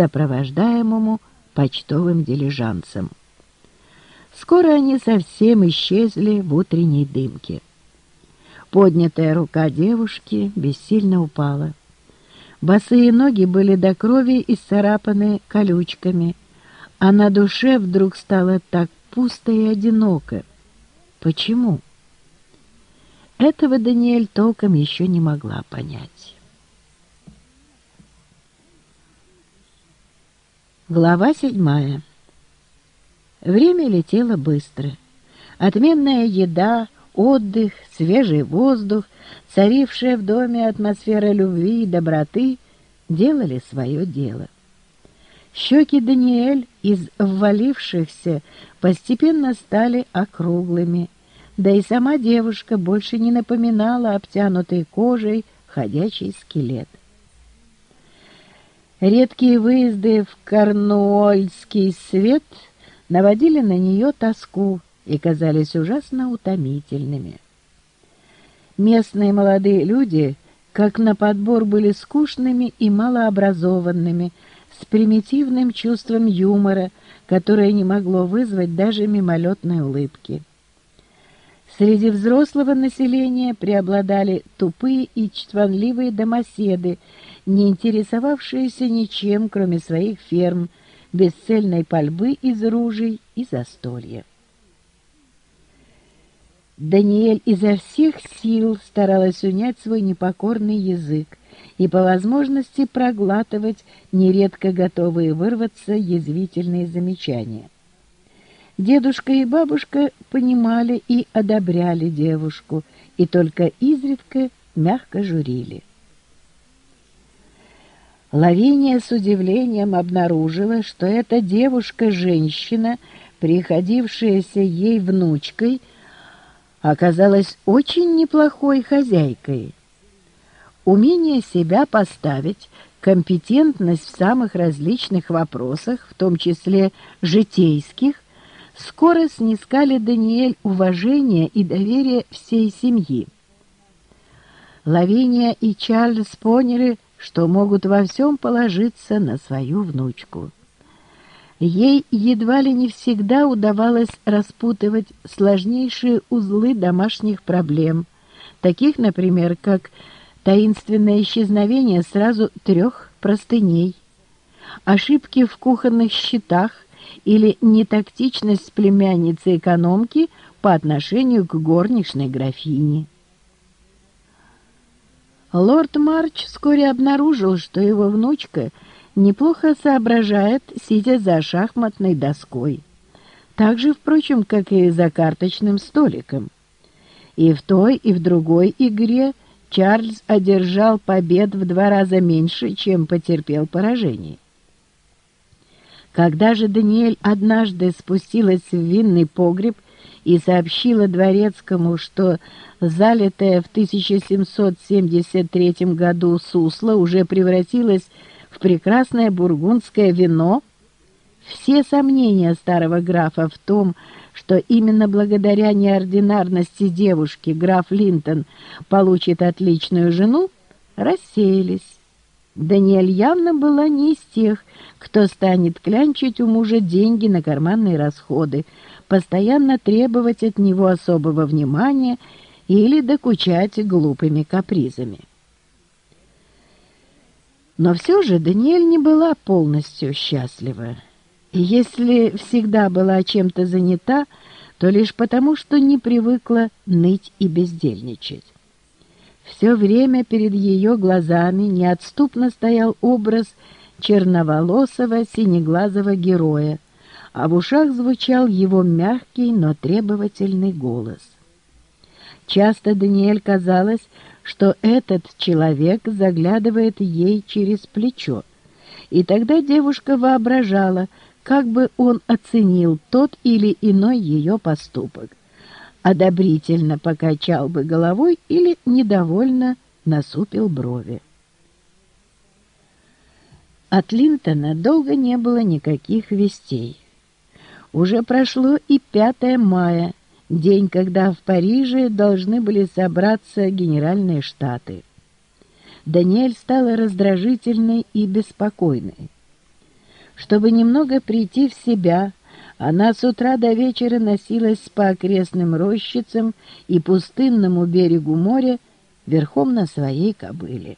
сопровождаемому почтовым дилижансом. Скоро они совсем исчезли в утренней дымке. Поднятая рука девушки бессильно упала. Босые ноги были до крови исцарапаны колючками, а на душе вдруг стало так пусто и одиноко. Почему? Этого Даниэль толком еще не могла понять. Глава седьмая. Время летело быстро. Отменная еда, отдых, свежий воздух, царившая в доме атмосфера любви и доброты делали свое дело. Щеки Даниэль из ввалившихся постепенно стали округлыми, да и сама девушка больше не напоминала обтянутой кожей ходячий скелет. Редкие выезды в Корнуольский свет наводили на нее тоску и казались ужасно утомительными. Местные молодые люди, как на подбор, были скучными и малообразованными, с примитивным чувством юмора, которое не могло вызвать даже мимолетной улыбки. Среди взрослого населения преобладали тупые и чванливые домоседы, не интересовавшиеся ничем, кроме своих ферм, бесцельной пальбы из ружей и застолья. Даниэль изо всех сил старалась унять свой непокорный язык и по возможности проглатывать нередко готовые вырваться язвительные замечания. Дедушка и бабушка понимали и одобряли девушку, и только изредка мягко журили. Лавиния с удивлением обнаружила, что эта девушка-женщина, приходившаяся ей внучкой, оказалась очень неплохой хозяйкой. Умение себя поставить, компетентность в самых различных вопросах, в том числе житейских, скоро снискали Даниэль уважение и доверие всей семьи. Лавиния и Чарльз поняли, что могут во всем положиться на свою внучку. Ей едва ли не всегда удавалось распутывать сложнейшие узлы домашних проблем, таких, например, как таинственное исчезновение сразу трех простыней, ошибки в кухонных счетах или нетактичность племянницы-экономки по отношению к горничной графине. Лорд Марч вскоре обнаружил, что его внучка неплохо соображает, сидя за шахматной доской. Так же, впрочем, как и за карточным столиком. И в той, и в другой игре Чарльз одержал побед в два раза меньше, чем потерпел поражение. Когда же Даниэль однажды спустилась в винный погреб и сообщила дворецкому, что залитая в 1773 году сусло уже превратилась в прекрасное бургундское вино, все сомнения старого графа в том, что именно благодаря неординарности девушки граф Линтон получит отличную жену, рассеялись. Даниэль явно была не из тех, кто станет клянчить у мужа деньги на карманные расходы, постоянно требовать от него особого внимания или докучать глупыми капризами. Но все же Даниэль не была полностью счастлива. И если всегда была чем-то занята, то лишь потому, что не привыкла ныть и бездельничать. Все время перед ее глазами неотступно стоял образ черноволосого синеглазого героя, а в ушах звучал его мягкий, но требовательный голос. Часто Даниэль казалось, что этот человек заглядывает ей через плечо, и тогда девушка воображала, как бы он оценил тот или иной ее поступок одобрительно покачал бы головой или недовольно насупил брови. От Линтона долго не было никаких вестей. Уже прошло и 5 мая, день, когда в Париже должны были собраться генеральные штаты. Даниэль стала раздражительной и беспокойной. Чтобы немного прийти в себя, она с утра до вечера носилась по окрестным рощицам и пустынному берегу моря верхом на своей кобыле.